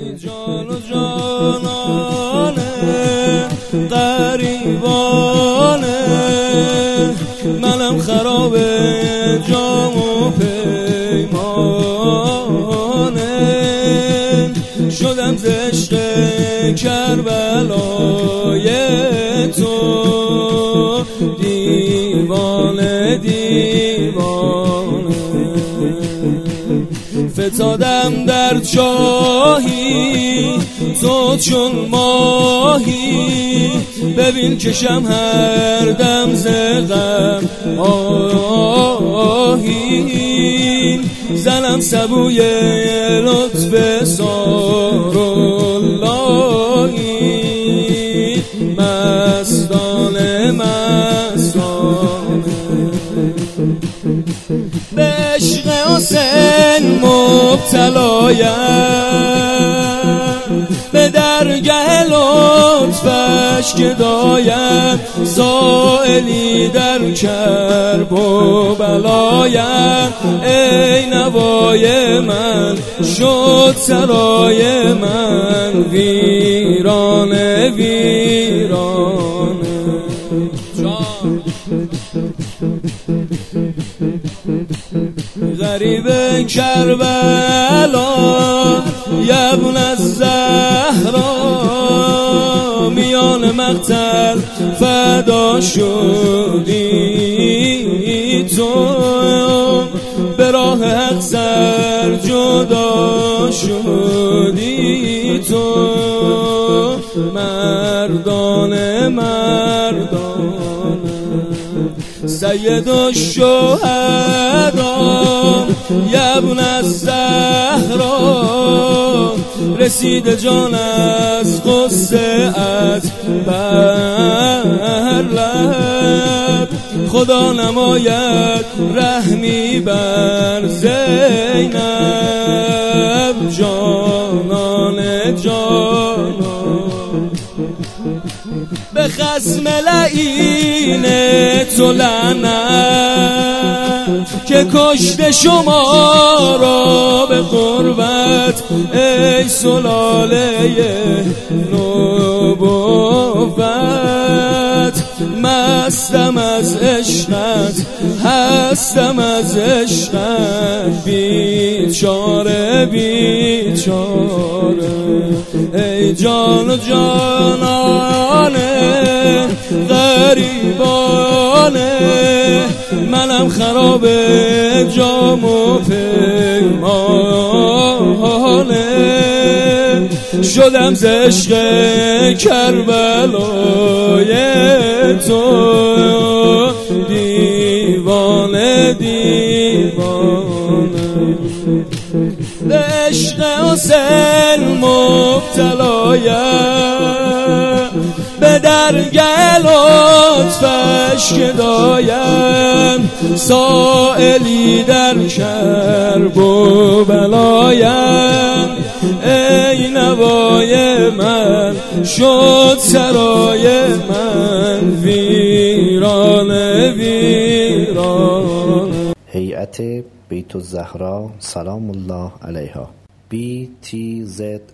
ای جان و جانانه قریبانه منم خراب جام و پیمانه. شدم زشق کربلای فتادم در چاهی تو چون ماهی. ببین کشم هر دم زغم آهی. زنم سبوی لطف ساراللهی. مستانه مستانه به عشق حسین مبتلایم به درگه لطفش گدایم سائلی در کرب و بلایم ای نوای من شد سرای من ویرانه ویرانه غریب کربلا یبن از زهرا میان مقتل فدا شدی. تو به راه حق سر جدا شدی. تو مردان مردان سید و شهدا یبن از زهرا. رسید جان از قصه از بر خدا نماید رحمی بر زینب. جانان جانان. به خسم لعین تو که کشت شما را به قربت ای سلاله نبوت. مستم از عشقت هستم از عشقت. بیچاره بیچاره ای جان و جانانه غریبانه منم خراب جام و پیمانه شدم زشق کربلای تو. به عشق حسین مبتلایم به درگه لطفش گدایم سائلی در کرب و بلایم. ای نوای من شد سرای من ویرانه ویرانه بیت الزهرا سلام الله علیها. Btzs.ir